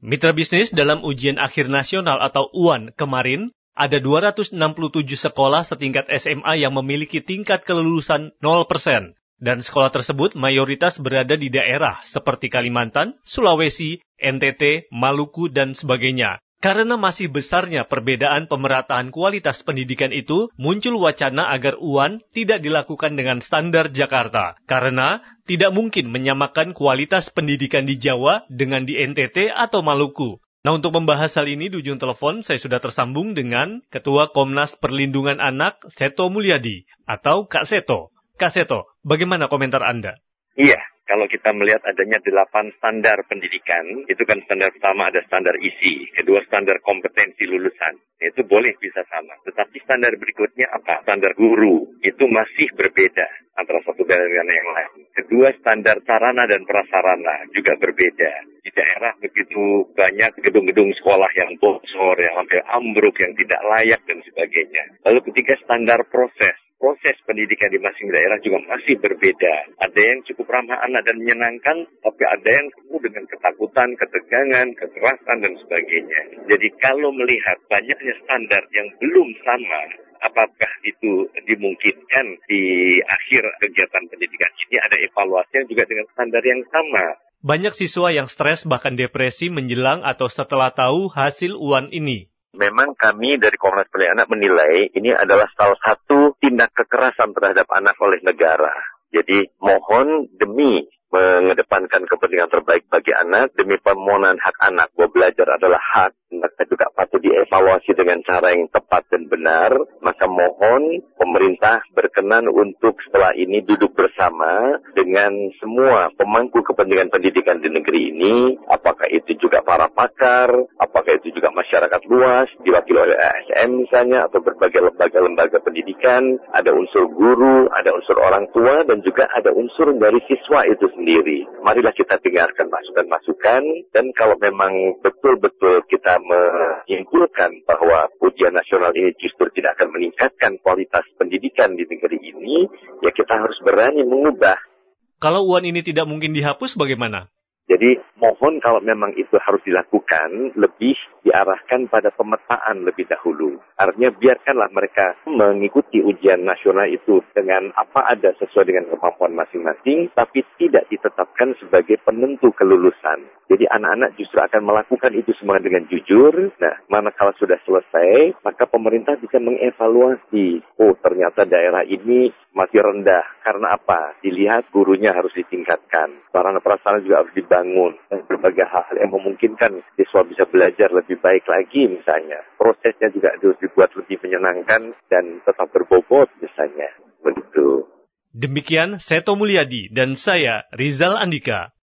Mitra bisnis dalam ujian akhir nasional atau UAN kemarin, ada 267 sekolah setingkat SMA yang memiliki tingkat kelulusan 0%. Dan sekolah tersebut mayoritas berada di daerah seperti Kalimantan, Sulawesi, NTT, Maluku, dan sebagainya. Karena masih besarnya perbedaan pemerataan kualitas pendidikan itu, muncul wacana agar UAN tidak dilakukan dengan standar Jakarta. Karena tidak mungkin menyamakan kualitas pendidikan di Jawa dengan di NTT atau Maluku. Nah untuk membahas hal ini di ujung telepon saya sudah tersambung dengan Ketua Komnas Perlindungan Anak Seto Mulyadi atau Kak Seto. Kak Seto, bagaimana komentar Anda? Iya, kalau kita melihat adanya delapan standar pendidikan, itu kan standar pertama ada standar isi, kedua standar kompetensi lulusan, itu boleh bisa sama. Tetapi standar berikutnya apa? Standar guru, itu masih berbeda antara satu dengan yang lain. Kedua standar sarana dan prasarana juga berbeda. Di daerah begitu banyak gedung-gedung sekolah yang bocor, yang hampir ambruk, yang tidak layak dan sebagainya. Lalu ketiga standar proses, proses pendidikan di masing daerah juga masih berbeda. Ada yang cukup ramah anak dan menyenangkan, tapi ada yang penuh dengan ketakutan, ketegangan, kekerasan, dan sebagainya. Jadi kalau melihat banyaknya standar yang belum sama, apakah itu dimungkinkan di akhir kegiatan pendidikan ini ada evaluasi yang juga dengan standar yang sama. Banyak siswa yang stres bahkan depresi menjelang atau setelah tahu hasil UAN ini. Memang kami dari Komnas Perlindungan Anak menilai ini adalah salah satu tindak kekerasan terhadap anak oleh negara. Jadi mohon demi mengedepankan kepentingan terbaik bagi anak demi permohonan hak anak. Bahwa belajar adalah hak maka juga patut dievaluasi dengan cara yang tepat dan benar. Maka mohon pemerintah berkenan untuk setelah ini duduk bersama dengan semua pemangku kepentingan pendidikan di negeri ini. Apakah itu juga para pakar apakah itu juga masyarakat luas diwakili oleh ASN misalnya atau berbagai lembaga-lembaga pendidikan. Ada unsur guru ada unsur orang tua dan juga ada unsur dari siswa itu sendiri. Marilah kita dengarkan masukan-masukan dan kalau memang betul-betul kita menyimpulkan bahwa ujian nasional ini justru tidak akan meningkatkan kualitas pendidikan di negeri ini, ya kita harus berani mengubah. Kalau UAN ini tidak mungkin dihapus bagaimana? Jadi mohon kalau memang itu harus dilakukan, lebih diarahkan pada pemetaan lebih dahulu. Artinya biarkanlah mereka mengikuti ujian nasional itu dengan apa ada sesuai dengan kemampuan masing-masing, tapi tidak ditetapkan sebagai penentu kelulusan. Jadi anak-anak justru akan melakukan itu semua dengan jujur. Nah, mana kalau sudah selesai, maka pemerintah bisa mengevaluasi, oh ternyata daerah ini masih rendah. Karena apa? Dilihat gurunya harus ditingkatkan. Sarana prasarana juga harus dibangun. Berbagai hal yang memungkinkan siswa bisa belajar lebih baik lagi misalnya. Prosesnya juga harus dibuat lebih menyenangkan dan tetap berbobot misalnya. Begitu. Demikian Seto Mulyadi dan saya Rizal Andika.